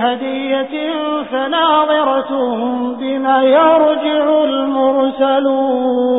بهدية فناظرة بما يرجع المرسلون.